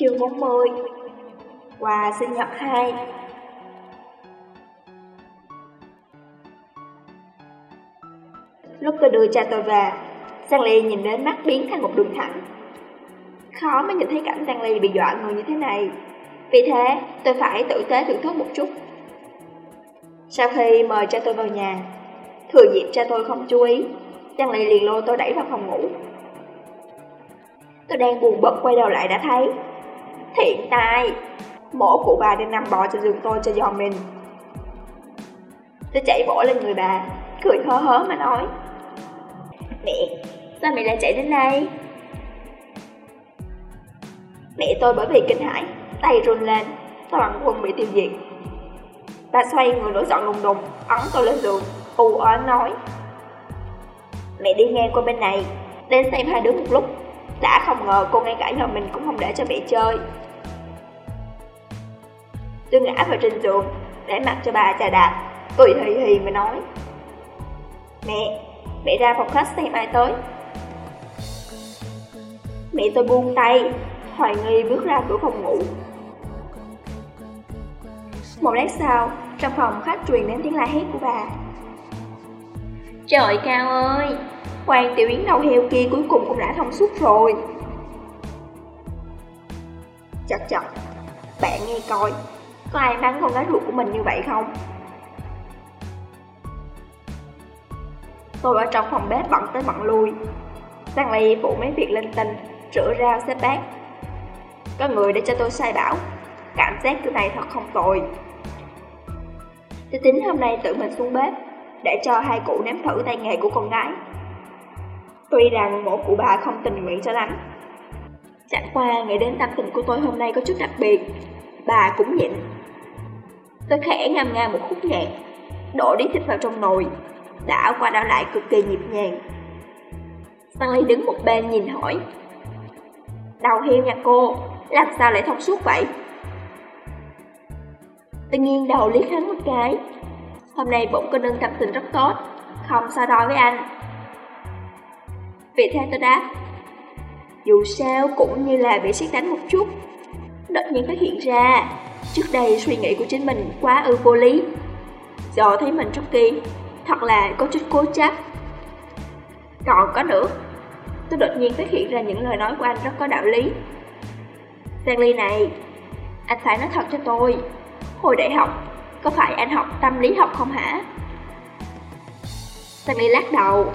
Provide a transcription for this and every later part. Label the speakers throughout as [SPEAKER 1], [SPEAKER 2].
[SPEAKER 1] Chương 40 Quà sinh nhật 2 Lúc tôi đưa cha tôi về, Giang Ly nhìn đến mắt biến thành một đường thẳng. Khó mới nhìn thấy cảnh Giang Ly bị dọa người như thế này. Vì thế, tôi phải tự tế thưởng thức một chút. Sau khi mời cha tôi vào nhà, thừa dịp cha tôi không chú ý, Giang Ly liền lôi tôi đẩy vào phòng ngủ. Tôi đang buồn bực quay đầu lại đã thấy Thiện tài. Mổ cụ bà đang nằm bò trên giường tôi cho giò mình. Tôi chạy vỗ lên người bà Cười hớ hớ mà nói. Mẹ, sao mẹ lại chạy đến đây? Mẹ tôi bởi vì kinh hãi Tay run lên Toàn quân bị tiêu diệt. Bà xoay người nổi giận đùng đùng Ấn tôi lên giường U ớ nói. Mẹ đi ngang qua bên này Đến xem hai đứa một lúc đã không ngờ cô ngay cả nhà mình cũng không để cho mẹ chơi. Tôi ngã vào trên giường Để mặt cho bà trà đạp. Cười hì hì mà nói. Mẹ, mẹ ra phòng khách xem ai tới. Mẹ tôi buông tay Hoài nghi bước ra cửa phòng ngủ. Một lát sau Trong phòng khách truyền đến tiếng la hét của bà. Trời cao ơi! Hoàng tiểu yến đầu heo kia cuối cùng cũng đã thông suốt rồi. Chật chật, Bạn nghe coi, Có ai mắng con gái ruột của mình như vậy không? Tôi ở trong phòng bếp bận tới bận lui. Sang Ly phụ mấy việc linh tinh, Rửa rau, xếp bát. Có người để cho tôi sai bảo, Cảm giác thứ này thật không tồi. Tôi tính hôm nay tự mình xuống bếp, Để cho hai cụ nếm thử tay nghề của con gái. Tuy rằng một cụ bà không tình nguyện cho lắm. Chẳng qua nghĩ đến tâm tình của tôi hôm nay có chút đặc biệt, Bà cũng nhịn. Tôi khẽ ngâm nga một khúc nhạc, Đổ đi thịt vào trong nồi Đảo qua đảo lại cực kỳ nhịp nhàng. Stanley đứng một bên nhìn hỏi Đầu heo nhà cô, Làm sao lại thông suốt vậy? Tôi nghiêng đầu liếc hắn một cái, Hôm nay bụng có nâng tâm tình rất tốt, Không so đo với anh vì thế tôi đáp, Dù sao cũng như là bị xét đánh một chút Đột nhiên phát hiện ra. Trước đây suy nghĩ của chính mình quá ư vô lý. Giờ thấy mình rất kỳ, Thật là có chút cố chấp. Còn có nữa, Tôi đột nhiên phát hiện ra những lời nói của anh rất có đạo lý. Stanley này, Anh phải nói thật cho tôi, Hồi đại học, Có phải anh học tâm lý học không hả? Stanley lắc đầu.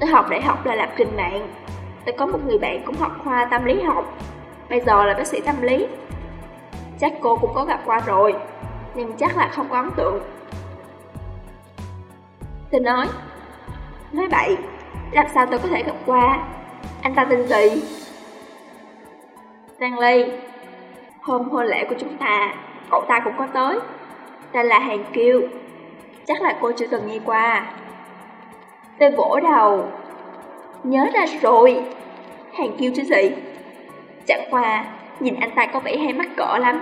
[SPEAKER 1] Tôi học đại học là lập trình mạng. Tôi có một người bạn cũng học khoa tâm lý học. Bây giờ là bác sĩ tâm lý. Chắc cô cũng có gặp qua rồi, Nhưng chắc là không có ấn tượng. Tôi nói Nói vậy Làm sao tôi có thể gặp qua? Anh ta tên gì? Stanley Hôm hôn lễ của chúng ta, Cậu ta cũng có tới. Tên là Hàng Kiêu. Chắc là cô chưa từng nghe qua. Tôi vỗ đầu. Nhớ ra rồi. Hàng kêu chứ gì Chẳng qua, Nhìn anh ta có vẻ hay mắc cỡ lắm.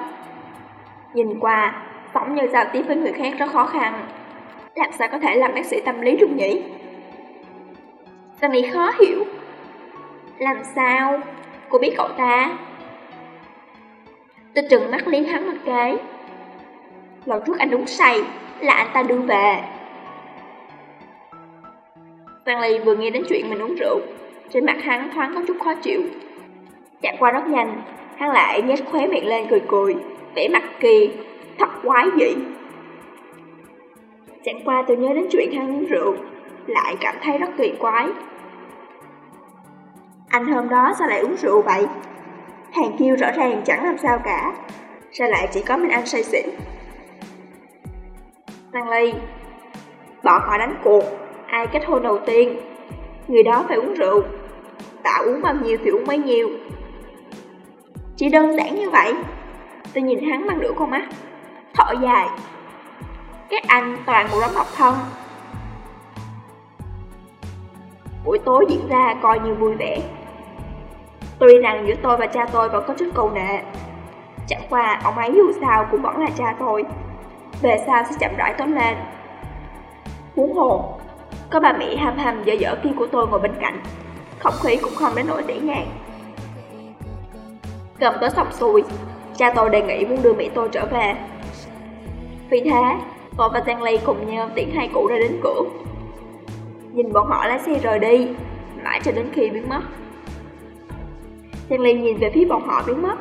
[SPEAKER 1] Nhìn qua tổng như giao tiếp với người khác rất khó khăn. Làm sao có thể làm bác sĩ tâm lý được nhỉ Sunny khó hiểu. Làm sao? Cô biết cậu ta. Tôi trừng mắt liếc hắn một cái. Lần trước anh đúng say, Là anh ta đưa về. Stanley vừa nghe đến chuyện mình uống rượu, trên mặt hắn thoáng có chút khó chịu. Chạm qua rất nhanh, hắn lại nhếch khóe miệng lên cười cười, vẻ mặt kỳ, thật quái dị. Chẳng qua tôi nhớ đến chuyện hắn uống rượu, lại cảm thấy rất kỳ quái. Anh hôm đó sao lại uống rượu vậy? Hàng kêu rõ ràng chẳng làm sao cả, sao lại chỉ có mình anh say xỉn? Stanley, bọn họ đánh cuộc ai kết hôn đầu tiên, người đó phải uống rượu. Tạo uống bao nhiêu thì uống bấy nhiêu. Chỉ đơn giản như vậy. Tôi nhìn hắn bằng nửa con mắt, thở dài. Các anh toàn một đám học thân. Buổi tối diễn ra coi như vui vẻ. Tuy rằng giữa tôi và cha tôi vẫn có chút cầu nệ Chẳng qua ông ấy dù sao cũng vẫn là cha tôi Về sau sẽ chậm rãi tốt lên Huống hồ có bà Mỹ hàm hàm dở dở kia của tôi ngồi bên cạnh Không khí cũng không đến nỗi tỉ ngàn Cầm tới xong xuôi, cha tôi đề nghị muốn đưa mẹ tôi trở về. Vì thế, tôi và Giang Ly cùng nhau tiễn hai cụ ra đến cửa. Nhìn bọn họ lái xe rời đi, mãi cho đến khi biến mất. Giang Ly nhìn về phía bọn họ biến mất,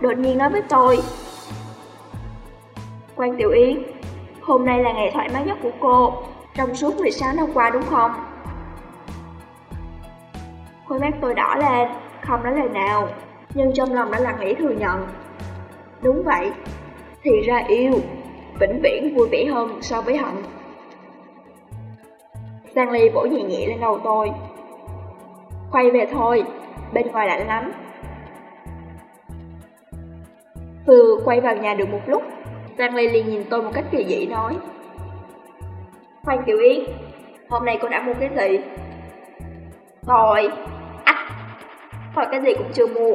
[SPEAKER 1] đột nhiên nói với tôi. Quan Tiểu Yến, hôm nay là ngày thoải mái nhất của cô, trong suốt 16 năm qua đúng không? Khuôn mắt tôi đỏ lên, không nói lời nào, nhưng trong lòng đã là nghĩ thừa nhận. Đúng vậy, thì ra yêu, vĩnh viễn vui vẻ hơn so với hận. Sang Ly vỗ nhẹ nhẹ lên đầu tôi. Quay về thôi, bên ngoài lạnh lắm. Vừa quay vào nhà được một lúc, Sang Ly liền nhìn tôi một cách kỳ dị nói. Khoan Kiều Yến, hôm nay cô đã mua cái gì? Tôi, ách, tôi cái gì cũng chưa mua.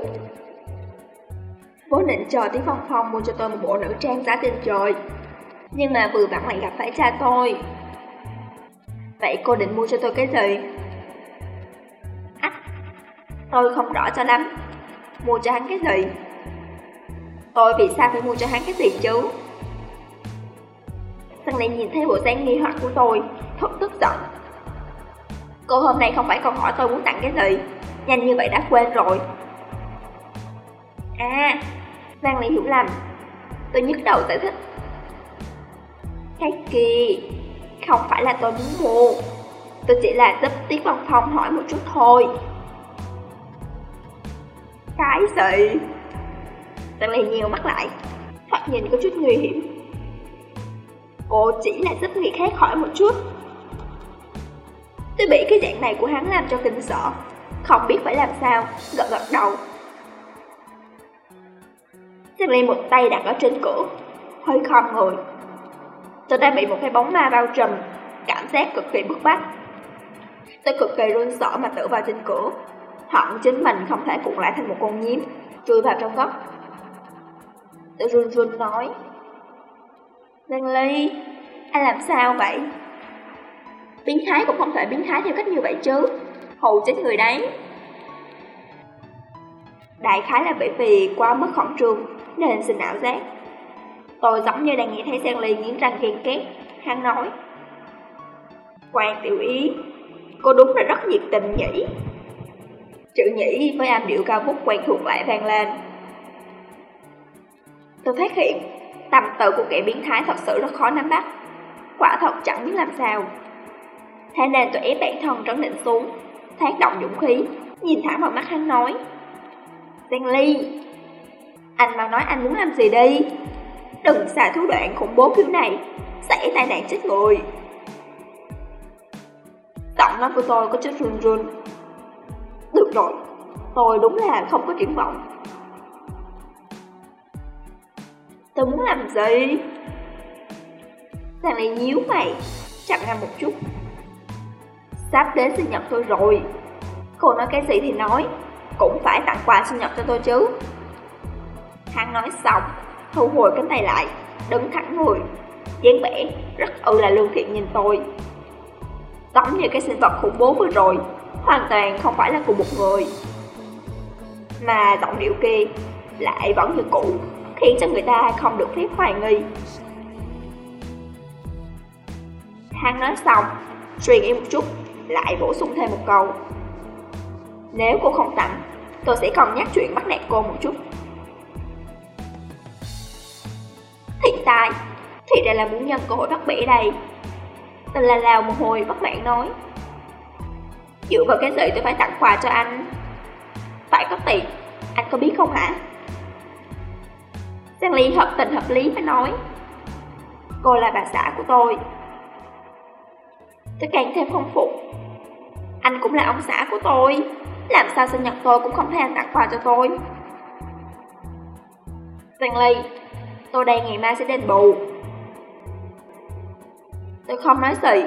[SPEAKER 1] Vốn định chờ tiếng phong phong mua cho tôi một bộ nữ trang giá trên trời. Nhưng mà vừa vặn lại gặp phải cha tôi. Vậy cô định mua cho tôi cái gì? Ách, tôi không rõ cho lắm. Mua cho hắn cái gì? Tôi vì sao phải mua cho hắn cái gì chứ? Sang lại nhìn thấy bộ dáng nghi hoặc của tôi, thật tức giận. Cô hôm nay không phải còn hỏi tôi muốn tặng cái gì, nhanh như vậy đã quên rồi. À, Giang lại hiểu lầm. Tôi nhức đầu giải thích. Cái kỳ, không phải là tôi muốn mua. Tôi chỉ là giúp Tiết Văn Phong hỏi một chút thôi. Cái gì? Giang lại nhiều mắt lại, thoạt nhìn có chút nguy hiểm. Cô chỉ là giúp người khác hỏi một chút. Tôi bị cái dạng này của hắn làm cho kinh sợ. Không biết phải làm sao, Gật gật đầu. Giang Ly một tay đặt ở trên cửa Hơi khom người. Tôi đang bị một cái bóng ma bao trùm, Cảm giác cực kỳ bức bách. Tôi cực kỳ run sợ mà tự vào trên cửa Hận chính mình không thể cuộn lại thành một con nhím, Chui vào trong góc. Tôi run run nói Giang Ly, anh làm sao vậy? Biến thái cũng không thể biến thái theo cách như vậy chứ. Hù chết người đấy. Đại khái là bởi vì quá mức khẩn trương Nên sinh ảo giác. Tôi giống như đang nghe thấy Sang Ly nghiến răng ghen két Hắn nói Quan tiểu ý Cô đúng là rất nhiệt tình nhỉ. Chữ nhỉ với âm điệu cao vút quen thuộc lại vang lên. Tôi phát hiện Tầm tự của kẻ biến thái thật sự rất khó nắm bắt. Quả thật chẳng biết làm sao. Thế nên tôi ép bản thân trấn định xuống, Thác động dũng khí, Nhìn thẳng vào mắt hắn nói. Giang Ly, Anh mau nói anh muốn làm gì đi? Đừng xài thủ đoạn khủng bố kiểu này, Sẽ tai nạn chết người. Giọng nói của tôi có chút run run. Được rồi, Tôi đúng là không có triển vọng. Tôi muốn làm gì? Thằng này nhíu mày, chặn ngang một chút. Sắp đến sinh nhật tôi rồi. Cô nói cái gì thì nói, cũng phải tặng quà sinh nhật cho tôi chứ. Hắn nói xong, thu hồi cánh tay lại, đứng thẳng người, dáng vẻ rất ư là lương thiện nhìn tôi. Giống như cái sinh vật khủng bố vừa rồi, hoàn toàn không phải là cùng một người. Mà giọng điệu kia lại vẫn như cũ, khiến cho người ta không được phép hoài nghi. Hắn nói xong, truyền em một chút, lại bổ sung thêm một câu. Nếu cô không tặng, tôi sẽ còn nhắc chuyện bắt nạt cô một chút. Thiện tại, thì ra là muốn nhân cơ hội bắt bể đây. Tình là lào một hồi bất mãn nói. Dựa vào cái gì tôi phải tặng quà cho anh? Phải có tiền, anh có biết không hả? Giang Ly hợp tình hợp lý mới nói. Cô là bà xã của tôi. Tôi càng thêm không phục. Anh cũng là ông xã của tôi. Làm sao sinh nhật tôi cũng không thể tặng quà cho tôi. Giang Ly, Tôi đây ngày mai sẽ đền bù. Tôi không nói gì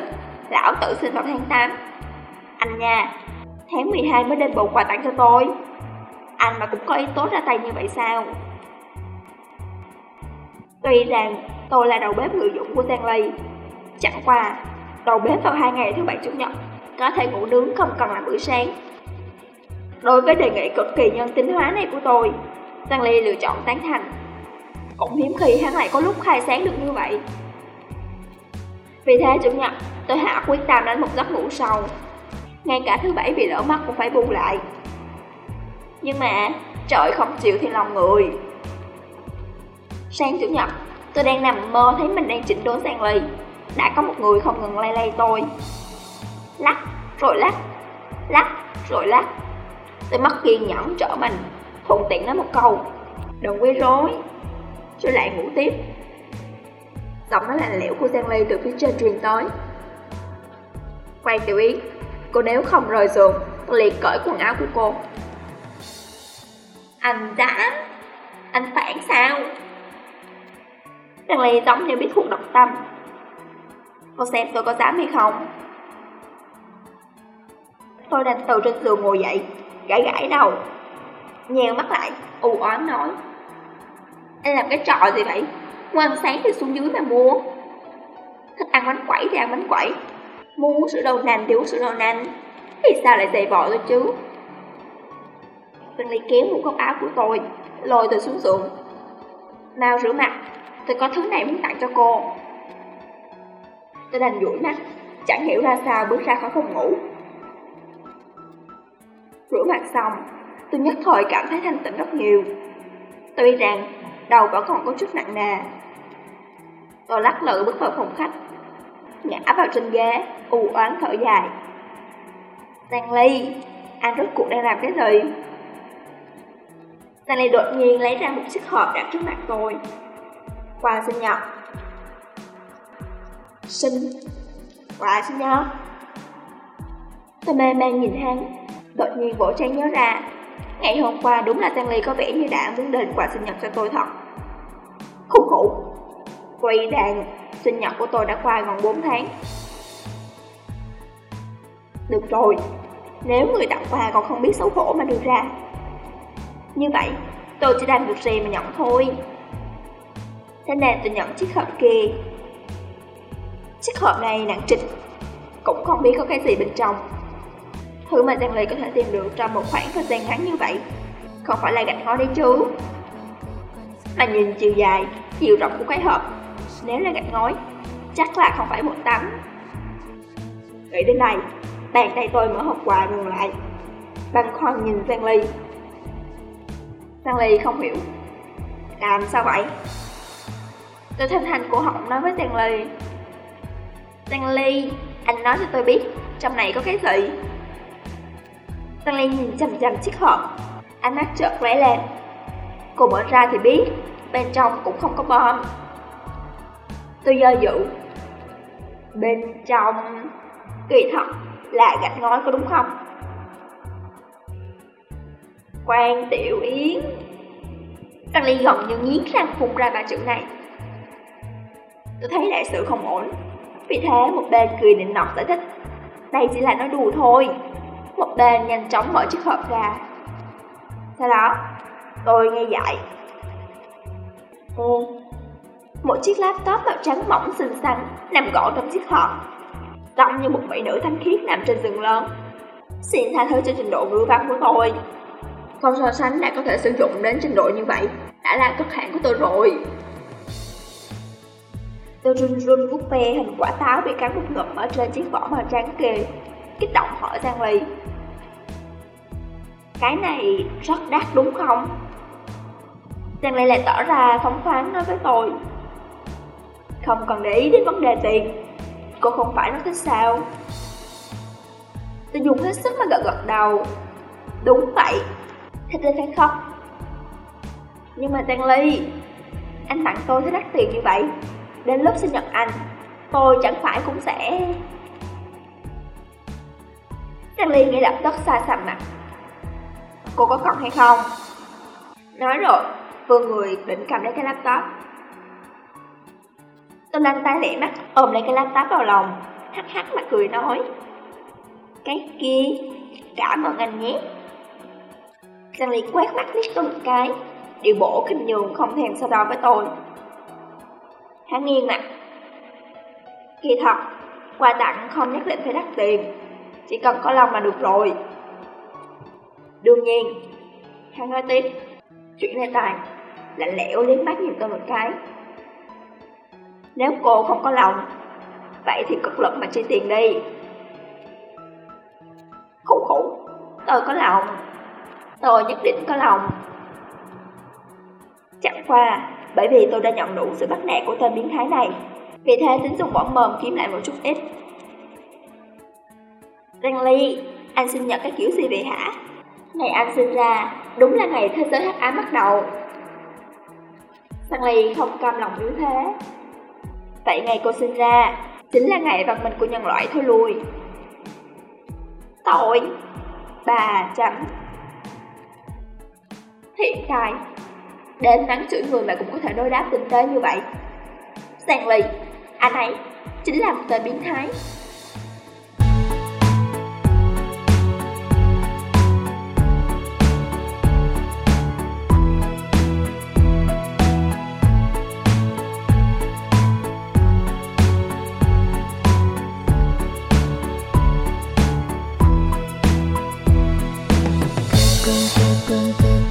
[SPEAKER 1] Lão tự sinh vào tháng 8 Anh nha, Tháng 12 mới đền bù quà tặng cho tôi. Anh mà cũng có ý tốt ra tay như vậy sao? Tuy rằng tôi là đầu bếp ngự dụng của Giang Ly Chẳng qua, đầu bếp vào hai ngày thứ bảy chủ nhật Có thể ngủ nướng không cần làm bữa sáng Đối với đề nghị cực kỳ nhân tính hóa này của tôi Giang Ly lựa chọn tán thành. Cũng hiếm khi hắn lại có lúc khai sáng được như vậy. Vì thế chủ nhật, tôi hạ quyết tâm đánh một giấc ngủ sâu. Ngay cả thứ bảy bị lỡ mắt cũng phải buông lại. Nhưng mà, trời không chịu thì lòng người. Sáng chủ nhật, tôi đang nằm mơ thấy mình đang chỉnh đốn sang lì Đã có một người không ngừng lay lay tôi. Lắc, rồi lắc, lắc, rồi lắc. Tôi mất kiên nhẫn trở mình, thuận tiện nói một câu. Đừng quấy rối. Rồi lại ngủ tiếp. Giọng nói lạnh lẽo của Giang Ly từ phía trên truyền tới. Quang tiểu ý, cô nếu không rời giường, tôi liền cởi quần áo của cô. Anh dám? Anh phản sao? Giang này giống như biết thuộc độc tâm. Cô xem tôi có dám hay không? Tôi đang từ trên giường ngồi dậy, gãi gãi đầu. Nhèo mắt lại, u oán nói. Anh làm cái trò gì vậy? Ngoan sáng thì xuống dưới mà mua. Thích ăn bánh quẩy thì ăn bánh quẩy. Mua uống sữa đậu nành thì uống sữa đậu nành. Thì sao lại dày vò tôi chứ? Tân Ly kéo một góc áo của tôi, lôi tôi xuống giường. Mau rửa mặt, tôi có thứ này muốn tặng cho cô. Tôi đành rủi mắt, chẳng hiểu ra sao bước ra khỏi phòng ngủ. Rửa mặt xong, tôi nhất thời cảm thấy thanh tịnh rất nhiều. Tuy rằng đầu vẫn còn có chút nặng nề. Tôi lắc lự bước vào phòng khách, ngã vào trên ghế, u oán thở dài. Stanley Ly, anh rốt cuộc đang làm cái gì? Stanley Ly đột nhiên lấy ra một chiếc hộp đặt trước mặt tôi. Quà sinh nhật. Sinh. Quà sinh nhật. Tôi mê man nhìn hắn, đột nhiên vỗ trang nhớ ra. Ngày hôm qua đúng là tăng Ly có vẻ như đã muốn đền quà sinh nhật cho tôi thật. Khủ khủ. Quay đàn, sinh nhật của tôi đã qua gần 4 tháng. Được rồi, nếu người tặng quà còn không biết xấu hổ mà đưa ra. Như vậy, tôi chỉ làm được gì mà nhận thôi. Thế nên tôi nhận chiếc hộp kia. Chiếc hộp này nặng trịch, cũng không biết có cái gì bên trong. Thứ mà Giang Ly có thể tìm được trong một khoảng thời gian ngắn như vậy, không phải là gạch ngói đấy chứ. Mà nhìn chiều dài, chiều rộng của cái hộp, nếu là gạch ngói, chắc là không phải một tấm. Nghĩ đến đây, bàn tay tôi mở hộp quà ngừng lại. Băng khoăn nhìn Giang Ly. Giang Ly không hiểu. Làm sao vậy? Tôi thanh thanh cổ họng nói với Stanley Ly. Ly, anh nói cho tôi biết, trong này có cái gì? Stanley Ly nhìn chằm chằm chiếc hộp, ánh mắt chợt lóe lên. Cô mở ra thì biết, bên trong cũng không có bom. Tôi do dự. Bên trong... Kỳ thật, là gạch ngói có đúng không? Quan Tiểu Yến Tăng Ly gần như nghiến răng phun ra ba chữ này Tôi thấy đại sự không ổn. Vì thế, một bên cười định nọt giải thích, Đây chỉ là nói đùa thôi. Một bên nhanh chóng mở chiếc hộp ra. Sau đó, tôi nghe dạy. Ừ. Một chiếc laptop màu trắng mỏng xinh xắn Nằm gọn trong chiếc hộp, Trông như một mỹ nữ thanh khiết nằm trên giường lớn. Xin tha thứ cho trình độ ngữ văn của tôi. Không so sánh đã có thể sử dụng đến trình độ như vậy Đã là cực hạn của tôi rồi. Tôi run run vuốt ve hình quả táo bị cắn một ngụm ở trên chiếc vỏ màu trắng kề Kích động hỏi Giang Ly Cái này rất đắt, đúng không? Giang Ly lại tỏ ra phóng khoáng nói với tôi. Không cần để ý đến vấn đề tiền, Cô không phải nói thích sao? Tôi dùng hết sức mà gật gật đầu. Đúng vậy. Thích lên phải khóc. Nhưng mà Giang Ly Anh tặng tôi thế đắt tiền như vậy Đến lúc sinh nhật anh. Tôi chẳng phải cũng sẽ Trang Ly ngay lập tức xa sầm mặt Cô có còn hay không? Nói rồi Vương người định cầm lấy cái laptop. Tôi lăn tay lẻ mắt, ôm lấy cái laptop vào lòng, Hắc hắc mà cười nói. Cái kia Cảm ơn anh nhé. Giang Ly quét mắt liếc tôi một cái Điều bổ kinh nhường không thèm so đo với tôi. Hắn nghiêng mặt Kỳ thật Quà tặng không nhất định phải đắt tiền Chỉ cần có lòng là được rồi Đương nhiên Hắn nói tiếp Chuyển đề tài, lạnh lẽo liếc mắt nhìn tôi một cái. Nếu cô không có lòng, vậy thì cực lực mà chi tiền đi. Khủ khủ, tôi có lòng, tôi nhất định có lòng. Chẳng qua, bởi vì tôi đã nhận đủ sự bắt nạt của tên biến thái này, vì thế tính dùng bỏ mồm kiếm lại một chút ít. Stanley, Ly, anh sinh nhật cái kiểu gì vậy hả? Ngày anh sinh ra, đúng là ngày thế giới hắc ám bắt đầu. Sang Ly không cam lòng yếu thế. Vậy ngày cô sinh ra, chính là ngày văn minh của nhân loại thôi lui. Tội, bà chấm. Hiện tại, đến mắng chửi người mà cũng có thể đối đáp tinh tế như vậy. Stanley, anh ấy chính là một tên biến thái.
[SPEAKER 2] Sunny